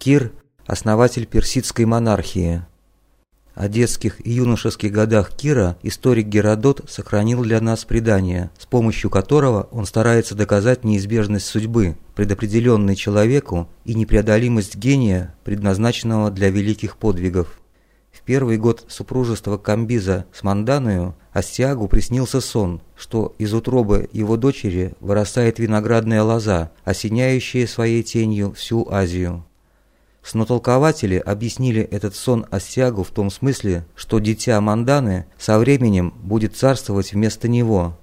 Кир – основатель персидской монархии. О детских и юношеских годах Кира историк Геродот сохранил для нас предание, с помощью которого он старается доказать неизбежность судьбы, предопределенной человеку, и непреодолимость гения, предназначенного для великих подвигов. В первый год супружества Камбиза с Манданою Астиагу приснился сон, что из утробы его дочери вырастает виноградная лоза, осеняющая своей тенью всю Азию. Снотолкователи объяснили этот сон Астиагу в том смысле, что дитя Манданы со временем будет царствовать вместо него.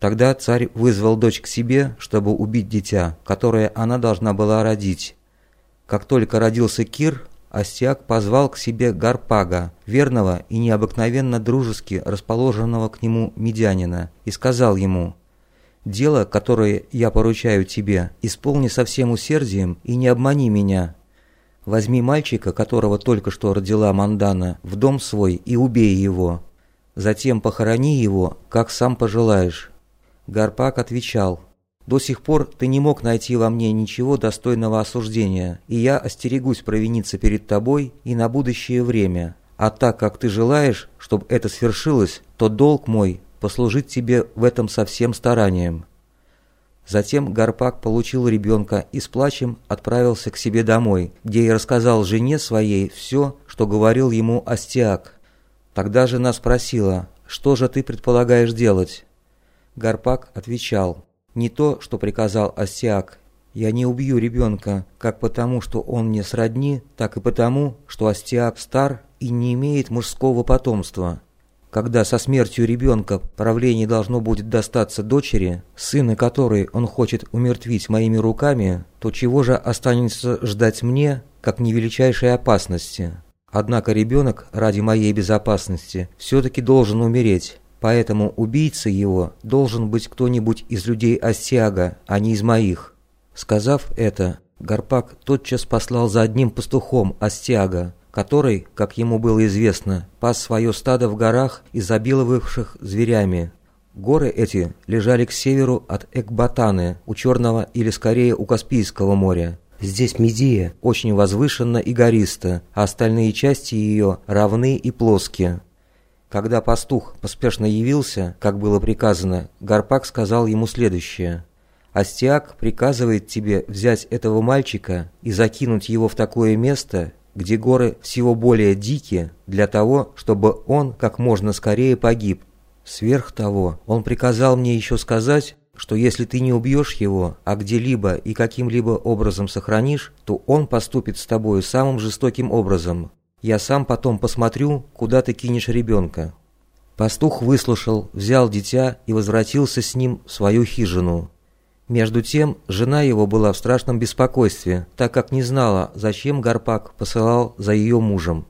Тогда царь вызвал дочь к себе, чтобы убить дитя, которое она должна была родить. Как только родился Кир, Астиаг позвал к себе Гарпага, верного и необыкновенно дружески расположенного к нему медянина, и сказал ему «Дело, которое я поручаю тебе, исполни со всем усердием и не обмани меня, Возьми мальчика, которого только что родила Мандана, в дом свой и убей его. Затем похорони его, как сам пожелаешь». Гарпак отвечал, «До сих пор ты не мог найти во мне ничего достойного осуждения, и я остерегусь провиниться перед тобой и на будущее время. А так как ты желаешь, чтобы это свершилось, то долг мой – послужить тебе в этом со всем старанием». Затем Гарпак получил ребенка и с плачем отправился к себе домой, где и рассказал жене своей все, что говорил ему Астиак. Тогда жена спросила, что же ты предполагаешь делать? Гарпак отвечал, не то, что приказал Астиак. Я не убью ребенка, как потому, что он мне сродни, так и потому, что Астиак стар и не имеет мужского потомства. Когда со смертью ребенка правление должно будет достаться дочери, сына которой он хочет умертвить моими руками, то чего же останется ждать мне, как невеличайшей опасности? Однако ребенок ради моей безопасности все-таки должен умереть, поэтому убийцей его должен быть кто-нибудь из людей Осяга, а не из моих. Сказав это, Гарпак тотчас послал за одним пастухом Остяга, который, как ему было известно, пас свое стадо в горах, изобиловавших зверями. Горы эти лежали к северу от Экбатаны, у Черного или скорее у Каспийского моря. Здесь Медия очень возвышенно и гориста, а остальные части ее равны и плоские. Когда пастух поспешно явился, как было приказано, Гарпак сказал ему следующее. «Астиак приказывает тебе взять этого мальчика и закинуть его в такое место, где горы всего более дикие, для того, чтобы он как можно скорее погиб. Сверх того, он приказал мне еще сказать, что если ты не убьешь его, а где-либо и каким-либо образом сохранишь, то он поступит с тобою самым жестоким образом. Я сам потом посмотрю, куда ты кинешь ребенка». Пастух выслушал, взял дитя и возвратился с ним в свою хижину. Между тем, жена его была в страшном беспокойстве, так как не знала, зачем Гарпак посылал за ее мужем.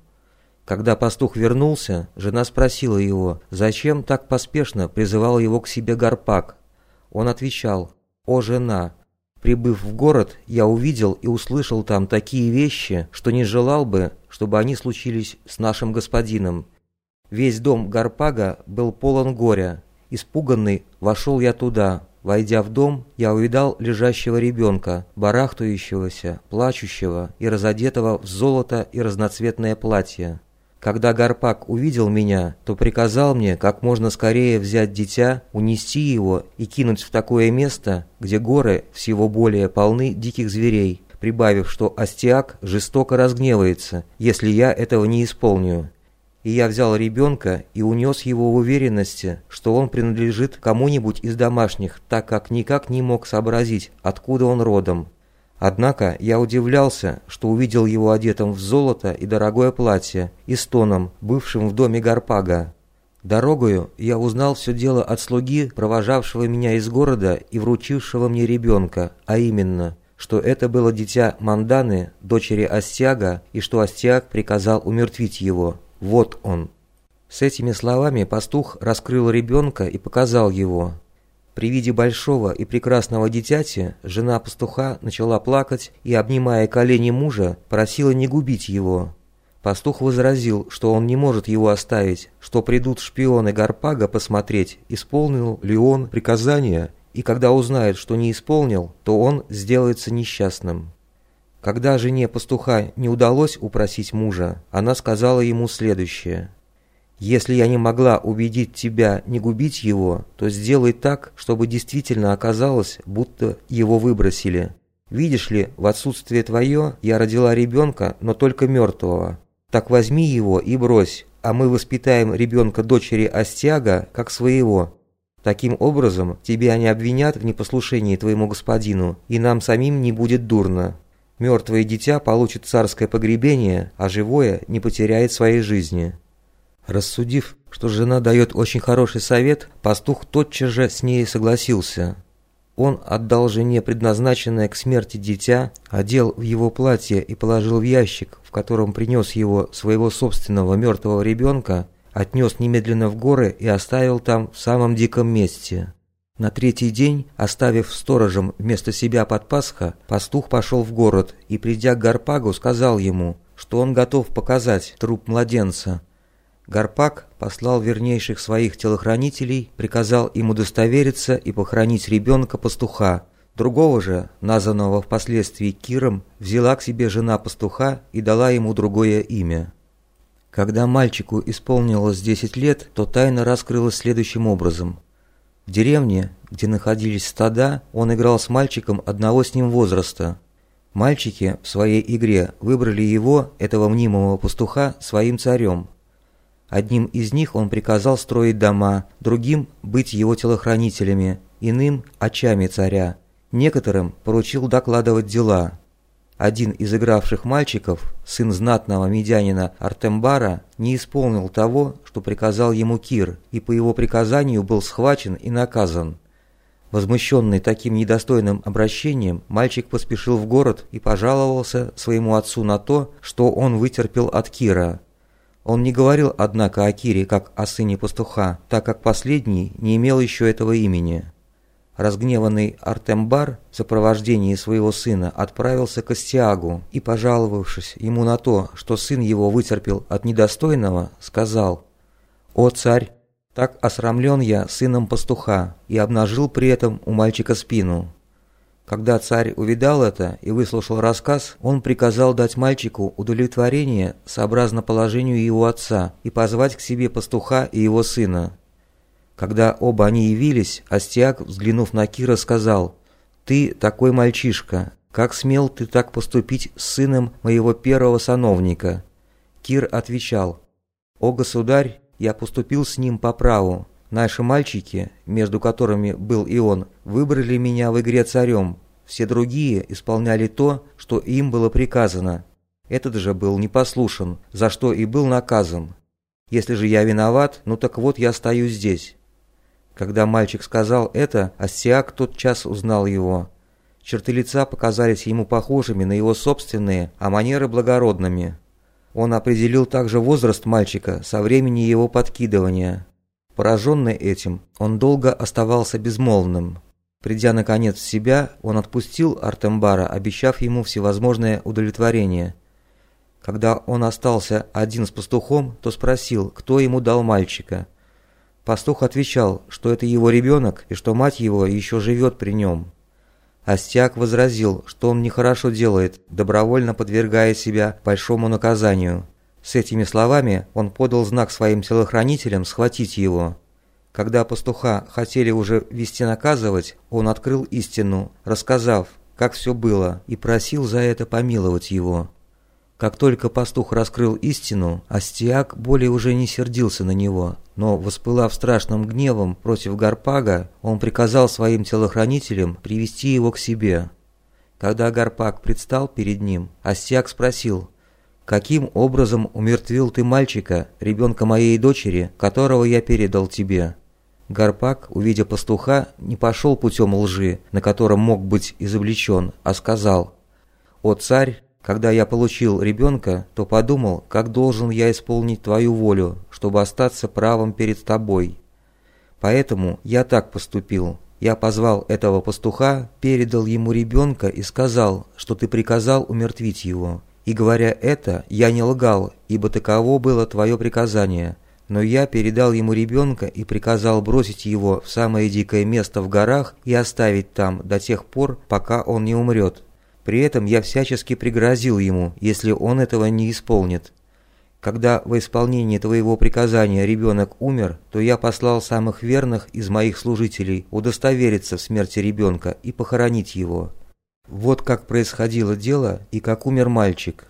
Когда пастух вернулся, жена спросила его, зачем так поспешно призывал его к себе Гарпак. Он отвечал, «О, жена, прибыв в город, я увидел и услышал там такие вещи, что не желал бы, чтобы они случились с нашим господином. Весь дом Гарпага был полон горя. Испуганный вошел я туда, Войдя в дом, я увидал лежащего ребенка, барахтающегося, плачущего и разодетого в золото и разноцветное платье. Когда Гарпак увидел меня, то приказал мне как можно скорее взять дитя, унести его и кинуть в такое место, где горы всего более полны диких зверей, прибавив, что Астиак жестоко разгневается, если я этого не исполню и я взял ребенка и унес его в уверенности, что он принадлежит кому-нибудь из домашних, так как никак не мог сообразить, откуда он родом. Однако я удивлялся, что увидел его одетым в золото и дорогое платье, и стоном, бывшим в доме Гарпага. Дорогою я узнал все дело от слуги, провожавшего меня из города и вручившего мне ребенка, а именно, что это было дитя Манданы, дочери Астяга, и что Астяг приказал умертвить его. Вот он». С этими словами пастух раскрыл ребенка и показал его. При виде большого и прекрасного дитяти жена пастуха начала плакать и, обнимая колени мужа, просила не губить его. Пастух возразил, что он не может его оставить, что придут шпионы Гарпага посмотреть, исполнил ли он приказание, и когда узнает, что не исполнил, то он сделается несчастным. Когда жене пастуха не удалось упросить мужа, она сказала ему следующее. «Если я не могла убедить тебя не губить его, то сделай так, чтобы действительно оказалось, будто его выбросили. Видишь ли, в отсутствие твое я родила ребенка, но только мертвого. Так возьми его и брось, а мы воспитаем ребенка дочери Астиага как своего. Таким образом, тебя не обвинят в непослушании твоему господину, и нам самим не будет дурно. Мертвое дитя получит царское погребение, а живое не потеряет своей жизни». Рассудив, что жена дает очень хороший совет, пастух тотчас же с ней согласился. Он отдал жене предназначенное к смерти дитя, одел в его платье и положил в ящик, в котором принес его своего собственного мертвого ребенка, отнес немедленно в горы и оставил там в самом диком месте. На третий день, оставив сторожем вместо себя под Пасха, пастух пошел в город и, придя к Гарпагу, сказал ему, что он готов показать труп младенца. Гарпаг послал вернейших своих телохранителей, приказал им удостовериться и похоронить ребенка пастуха. Другого же, названного впоследствии Киром, взяла к себе жена пастуха и дала ему другое имя. Когда мальчику исполнилось 10 лет, то тайна раскрылась следующим образом. В деревне, где находились стада, он играл с мальчиком одного с ним возраста. Мальчики в своей игре выбрали его, этого мнимого пастуха, своим царем. Одним из них он приказал строить дома, другим – быть его телохранителями, иным – очами царя. Некоторым поручил докладывать дела – один из игравших мальчиков, сын знатного медянина Артембара, не исполнил того, что приказал ему Кир, и по его приказанию был схвачен и наказан. Возмущенный таким недостойным обращением, мальчик поспешил в город и пожаловался своему отцу на то, что он вытерпел от Кира. Он не говорил, однако, о Кире как о сыне пастуха, так как последний не имел еще этого имени. Разгневанный Артембар в сопровождении своего сына отправился к Астиагу и, пожаловавшись ему на то, что сын его вытерпел от недостойного, сказал «О царь, так осрамлен я сыном пастуха и обнажил при этом у мальчика спину». Когда царь увидал это и выслушал рассказ, он приказал дать мальчику удовлетворение сообразно положению его отца и позвать к себе пастуха и его сына. Когда оба они явились, Астиак, взглянув на Кира, сказал, «Ты такой мальчишка, как смел ты так поступить с сыном моего первого сановника?» Кир отвечал, «О, государь, я поступил с ним по праву. Наши мальчики, между которыми был и он, выбрали меня в игре царем. Все другие исполняли то, что им было приказано. Этот же был непослушен, за что и был наказан. Если же я виноват, ну так вот я стою здесь. Когда мальчик сказал это, Ассиак тотчас узнал его. Черты лица показались ему похожими на его собственные, а манеры благородными. Он определил также возраст мальчика со времени его подкидывания. Пораженный этим, он долго оставался безмолвным. Придя наконец в себя, он отпустил Артембара, обещав ему всевозможное удовлетворение. Когда он остался один с пастухом, то спросил, кто ему дал мальчика – Пастух отвечал, что это его ребенок и что мать его еще живет при нем. Астиак возразил, что он нехорошо делает, добровольно подвергая себя большому наказанию. С этими словами он подал знак своим телохранителям схватить его. Когда пастуха хотели уже вести наказывать, он открыл истину, рассказав, как все было, и просил за это помиловать его. Как только пастух раскрыл истину, Астиак более уже не сердился на него, но, воспылав страшным гневом против Гарпага, он приказал своим телохранителям привести его к себе. Когда Гарпаг предстал перед ним, Астиак спросил, «Каким образом умертвил ты мальчика, ребенка моей дочери, которого я передал тебе?» Гарпак, увидя пастуха, не пошел путем лжи, на котором мог быть изобличен, а сказал, «О царь, когда я получил ребенка, то подумал, как должен я исполнить твою волю, чтобы остаться правым перед тобой. Поэтому я так поступил. Я позвал этого пастуха, передал ему ребенка и сказал, что ты приказал умертвить его. И говоря это, я не лгал, ибо таково было твое приказание. Но я передал ему ребенка и приказал бросить его в самое дикое место в горах и оставить там до тех пор, пока он не умрет. При этом я всячески пригрозил ему, если он этого не исполнит. Когда во исполнении твоего приказания ребенок умер, то я послал самых верных из моих служителей удостовериться в смерти ребенка и похоронить его. Вот как происходило дело и как умер мальчик.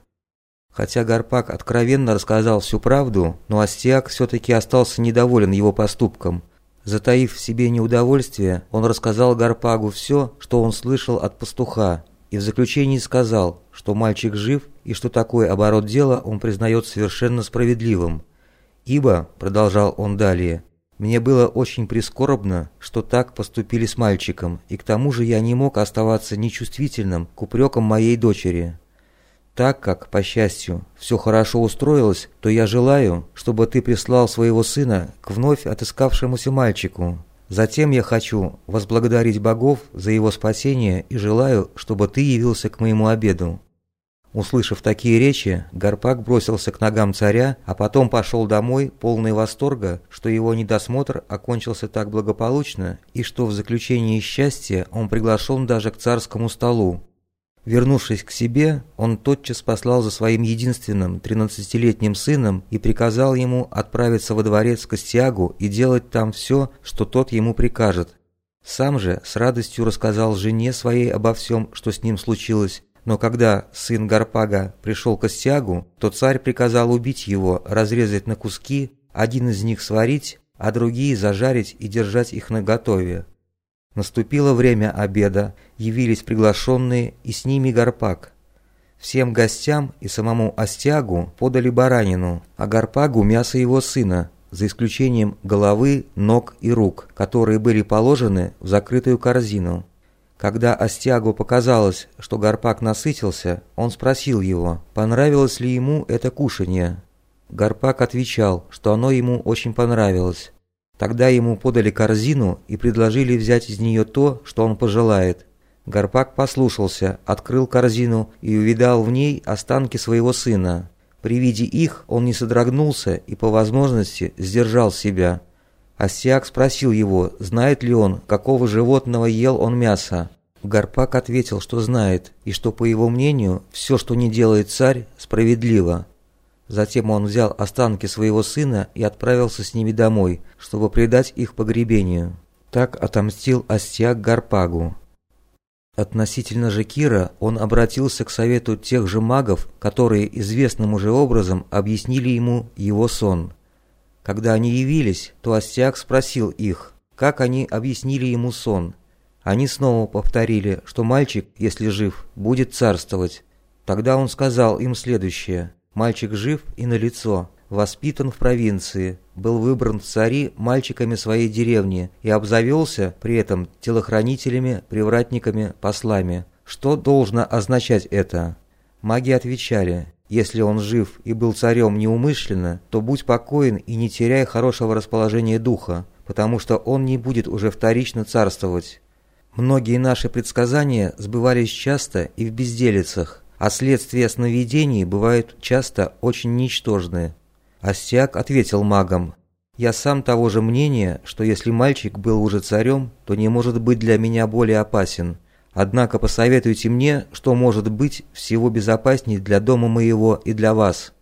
Хотя Гарпак откровенно рассказал всю правду, но Астиак все-таки остался недоволен его поступком. Затаив в себе неудовольствие, он рассказал Гарпагу все, что он слышал от пастуха, и в заключении сказал, что мальчик жив и что такой оборот дела он признает совершенно справедливым. «Ибо», – продолжал он далее, – «мне было очень прискорбно, что так поступили с мальчиком, и к тому же я не мог оставаться нечувствительным к упрекам моей дочери». Так как, по счастью, все хорошо устроилось, то я желаю, чтобы ты прислал своего сына к вновь отыскавшемуся мальчику. Затем я хочу возблагодарить богов за его спасение и желаю, чтобы ты явился к моему обеду». Услышав такие речи, Гарпак бросился к ногам царя, а потом пошел домой, полный восторга, что его недосмотр окончился так благополучно и что в заключении счастья он приглашен даже к царскому столу. Вернувшись к себе, он тотчас послал за своим единственным тринадцатилетним сыном и приказал ему отправиться во дворец к Астиагу и делать там все, что тот ему прикажет. Сам же с радостью рассказал жене своей обо всем, что с ним случилось, но когда сын Гарпага пришел к Астиагу, то царь приказал убить его, разрезать на куски, один из них сварить, а другие зажарить и держать их наготове. Наступило время обеда, явились приглашенные и с ними Гарпак. Всем гостям и самому Остягу подали баранину, а Гарпагу мясо его сына, за исключением головы, ног и рук, которые были положены в закрытую корзину. Когда Остягу показалось, что Гарпак насытился, он спросил его, понравилось ли ему это кушанье. Гарпак отвечал, что оно ему очень понравилось. Тогда ему подали корзину и предложили взять из нее то, что он пожелает. Гарпак послушался, открыл корзину и увидал в ней останки своего сына. При виде их он не содрогнулся и по возможности сдержал себя. Осиак спросил его, знает ли он, какого животного ел он мясо. Гарпак ответил, что знает, и что, по его мнению, все, что не делает царь, справедливо. Затем он взял останки своего сына и отправился с ними домой, чтобы предать их погребению. Так отомстил Астиак Гарпагу. Относительно же Кира он обратился к совету тех же магов, которые известным уже образом объяснили ему его сон. Когда они явились, то Астиак спросил их, как они объяснили ему сон. Они снова повторили, что мальчик, если жив, будет царствовать. Тогда он сказал им следующее – Мальчик жив и на лицо, воспитан в провинции, был выбран в цари мальчиками своей деревни и обзавелся при этом телохранителями, привратниками, послами. Что должно означать это? Маги отвечали, если он жив и был царем неумышленно, то будь покоен и не теряй хорошего расположения духа, потому что он не будет уже вторично царствовать. Многие наши предсказания сбывались часто и в безделицах, а следствия сновидений бывают часто очень ничтожны. Астиак ответил магам, «Я сам того же мнения, что если мальчик был уже царем, то не может быть для меня более опасен. Однако посоветуйте мне, что может быть всего безопасней для дома моего и для вас».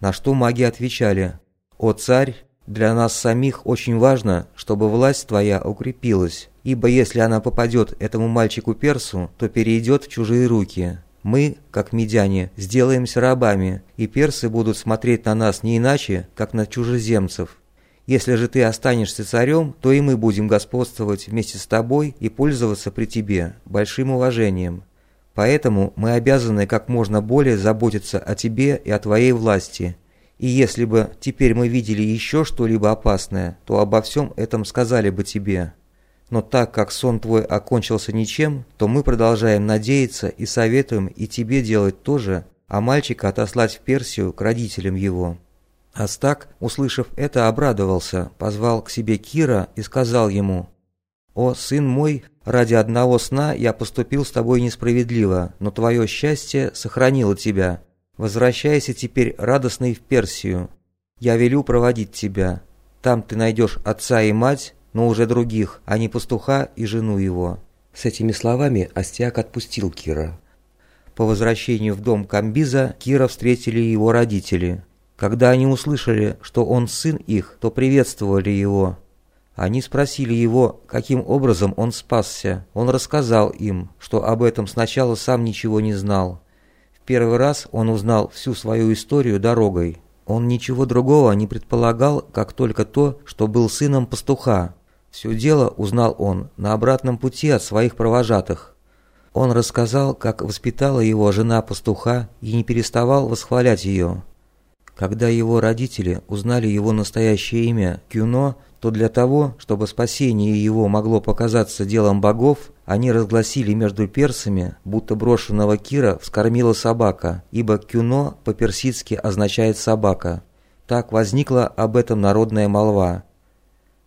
На что маги отвечали, «О царь, для нас самих очень важно, чтобы власть твоя укрепилась, ибо если она попадет этому мальчику-персу, то перейдет в чужие руки, мы, как медяне, сделаемся рабами, и персы будут смотреть на нас не иначе, как на чужеземцев. Если же ты останешься царем, то и мы будем господствовать вместе с тобой и пользоваться при тебе большим уважением. Поэтому мы обязаны как можно более заботиться о тебе и о твоей власти. И если бы теперь мы видели еще что-либо опасное, то обо всем этом сказали бы тебе». Но так как сон твой окончился ничем, то мы продолжаем надеяться и советуем и тебе делать то же, а мальчика отослать в Персию к родителям его». Астак, услышав это, обрадовался, позвал к себе Кира и сказал ему, «О, сын мой, ради одного сна я поступил с тобой несправедливо, но твое счастье сохранило тебя. Возвращайся теперь радостный в Персию. Я велю проводить тебя. Там ты найдешь отца и мать, но уже других, а не пастуха и жену его». С этими словами Астиак отпустил Кира. по возвращению в дом Камбиза Кира встретили его родители. Когда они услышали, что он сын их, то приветствовали его. Они спросили его, каким образом он спасся. Он рассказал им, что об этом сначала сам ничего не знал. В первый раз он узнал всю свою историю дорогой. Он ничего другого не предполагал, как только то, что был сыном пастуха. Все дело узнал он на обратном пути от своих провожатых. Он рассказал, как воспитала его жена пастуха и не переставал восхвалять ее. Когда его родители узнали его настоящее имя Кюно, то для того, чтобы спасение его могло показаться делом богов, они разгласили между персами, будто брошенного Кира вскормила собака, ибо Кюно по-персидски означает «собака». Так возникла об этом народная молва.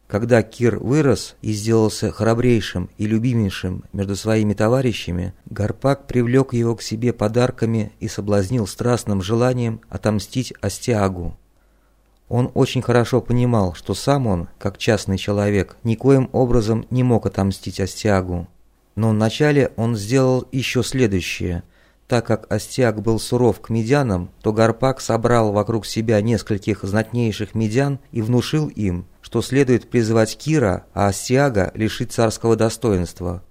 Когда Кир вырос и сделался храбрейшим и любимейшим между своими товарищами, Гарпак привлек его к себе подарками и соблазнил страстным желанием отомстить Астиагу. Он очень хорошо понимал, что сам он, как частный человек, никоим образом не мог отомстить Астиагу. Но вначале он сделал еще следующее. Так как Астиаг был суров к медянам, то Гарпак собрал вокруг себя нескольких знатнейших медян и внушил им, что следует призвать Кира, а Астиага лишить царского достоинства.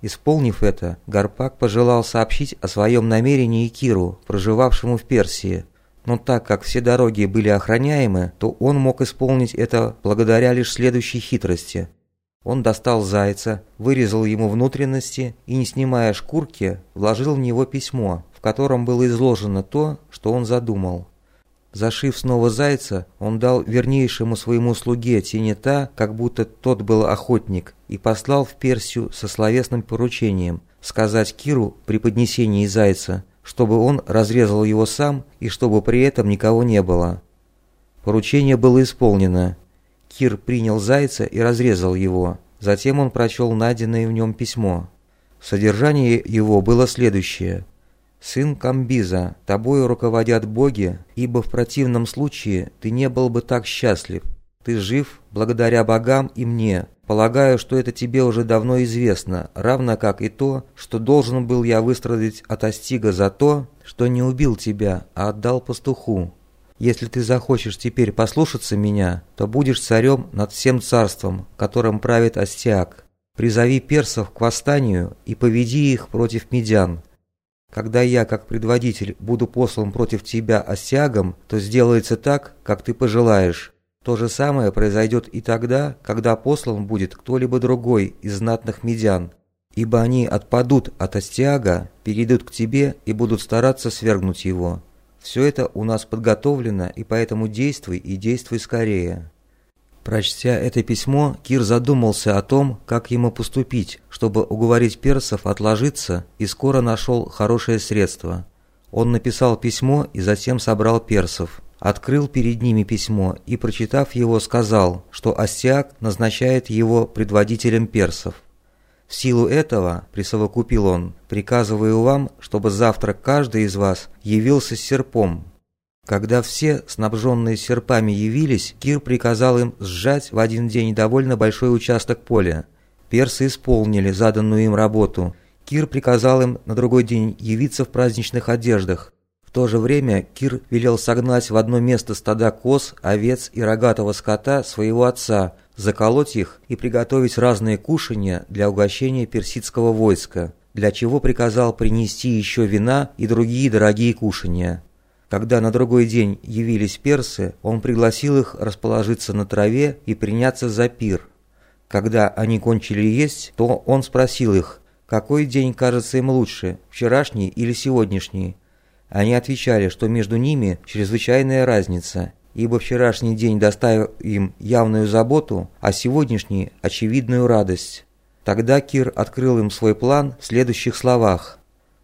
Исполнив это, Гарпак пожелал сообщить о своем намерении Киру, проживавшему в Персии, но так как все дороги были охраняемы, то он мог исполнить это благодаря лишь следующей хитрости. Он достал зайца, вырезал ему внутренности и, не снимая шкурки, вложил в него письмо, в котором было изложено то, что он задумал. Зашив снова зайца, он дал вернейшему своему слуге Тенета, как будто тот был охотник, и послал в Персию со словесным поручением сказать Киру при поднесении зайца – чтобы он разрезал его сам и чтобы при этом никого не было. Поручение было исполнено. Кир принял зайца и разрезал его. Затем он прочел найденное в нем письмо. Содержание его было следующее. «Сын Камбиза, тобою руководят боги, ибо в противном случае ты не был бы так счастлив. Ты жив благодаря богам и мне, Полагаю, что это тебе уже давно известно, равно как и то, что должен был я выстрадать от Астига за то, что не убил тебя, а отдал пастуху. Если ты захочешь теперь послушаться меня, то будешь царем над всем царством, которым правит Астиаг. Призови персов к восстанию и поведи их против медян. Когда я, как предводитель, буду послан против тебя Астиагом, то сделается так, как ты пожелаешь. То же самое произойдет и тогда, когда послан будет кто-либо другой из знатных медян, ибо они отпадут от Астиага, перейдут к тебе и будут стараться свергнуть его. Все это у нас подготовлено, и поэтому действуй и действуй скорее». Прочтя это письмо, Кир задумался о том, как ему поступить, чтобы уговорить персов отложиться, и скоро нашел хорошее средство. Он написал письмо и затем собрал персов открыл перед ними письмо и, прочитав его, сказал, что Астиак назначает его предводителем персов. В силу этого, присовокупил он, приказываю вам, чтобы завтра каждый из вас явился с серпом. Когда все, снабженные серпами, явились, Кир приказал им сжать в один день довольно большой участок поля. Персы исполнили заданную им работу. Кир приказал им на другой день явиться в праздничных одеждах, то же время Кир велел согнать в одно место стада коз, овец и рогатого скота своего отца, заколоть их и приготовить разные кушания для угощения персидского войска, для чего приказал принести еще вина и другие дорогие кушания. Когда на другой день явились персы, он пригласил их расположиться на траве и приняться за пир. Когда они кончили есть, то он спросил их, какой день кажется им лучше, вчерашний или сегодняшний, они отвечали, что между ними чрезвычайная разница, ибо вчерашний день доставил им явную заботу, а сегодняшний – очевидную радость. Тогда Кир открыл им свой план в следующих словах.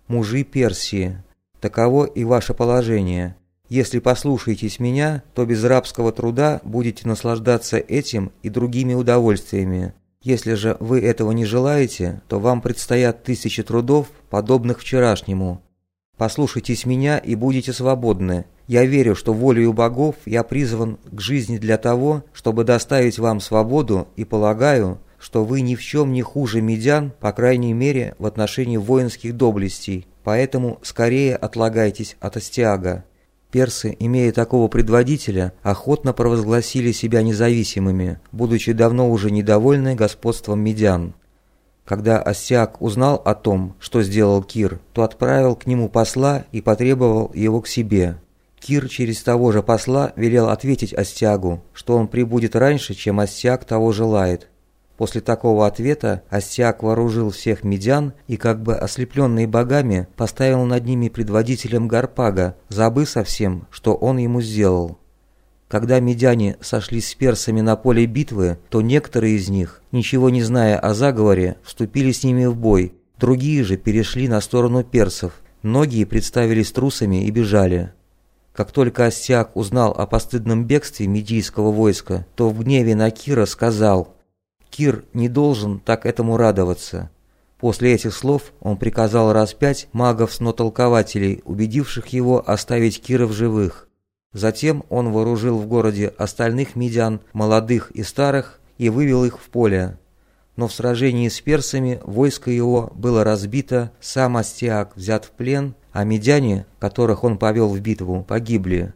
«Мужи Персии, таково и ваше положение. Если послушаетесь меня, то без рабского труда будете наслаждаться этим и другими удовольствиями. Если же вы этого не желаете, то вам предстоят тысячи трудов, подобных вчерашнему, Послушайтесь меня и будете свободны. Я верю, что волею богов я призван к жизни для того, чтобы доставить вам свободу и полагаю, что вы ни в чем не хуже медян, по крайней мере, в отношении воинских доблестей. Поэтому скорее отлагайтесь от Астиага. Персы, имея такого предводителя, охотно провозгласили себя независимыми, будучи давно уже недовольны господством медян. Когда Астиаг узнал о том, что сделал Кир, то отправил к нему посла и потребовал его к себе. Кир через того же посла велел ответить Астиагу, что он прибудет раньше, чем Астиаг того желает. После такого ответа Астиаг вооружил всех медян и, как бы ослепленный богами, поставил над ними предводителем Гарпага, забыв совсем, что он ему сделал. Когда медяне сошлись с персами на поле битвы, то некоторые из них, ничего не зная о заговоре, вступили с ними в бой, другие же перешли на сторону персов, многие представились трусами и бежали. Как только Астиаг узнал о постыдном бегстве медийского войска, то в гневе на Кира сказал «Кир не должен так этому радоваться». После этих слов он приказал распять магов-снотолкователей, убедивших его оставить Кира в живых. Затем он вооружил в городе остальных медян, молодых и старых, и вывел их в поле. Но в сражении с персами войско его было разбито, сам Астиак взят в плен, а медяне, которых он повел в битву, погибли.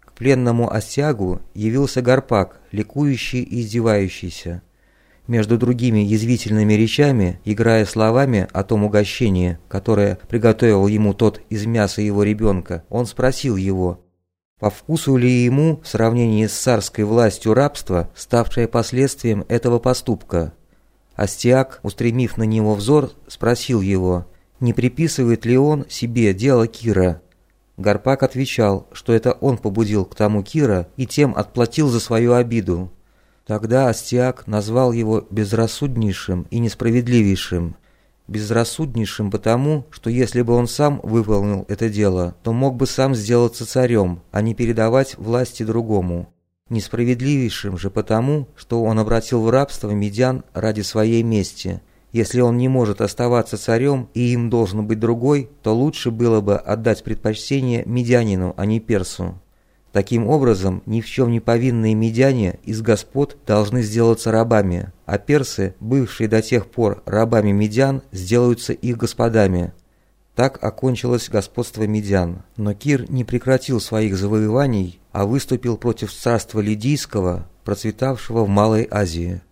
К пленному Астиагу явился Гарпак, ликующий и издевающийся. Между другими язвительными речами, играя словами о том угощении, которое приготовил ему тот из мяса его ребенка, он спросил его – по вкусу ли ему в сравнении с царской властью рабства, ставшее последствием этого поступка? Астиак, устремив на него взор, спросил его, не приписывает ли он себе дело Кира. Гарпак отвечал, что это он побудил к тому Кира и тем отплатил за свою обиду. Тогда Астиак назвал его безрассуднейшим и несправедливейшим, безрассуднейшим потому, что если бы он сам выполнил это дело, то мог бы сам сделаться царем, а не передавать власти другому. Несправедливейшим же потому, что он обратил в рабство медян ради своей мести. Если он не может оставаться царем и им должен быть другой, то лучше было бы отдать предпочтение медянину, а не персу. Таким образом, ни в чем не повинные медяне из господ должны сделаться рабами, а персы, бывшие до тех пор рабами медян, сделаются их господами. Так окончилось господство медян. Но Кир не прекратил своих завоеваний, а выступил против царства Лидийского, процветавшего в Малой Азии.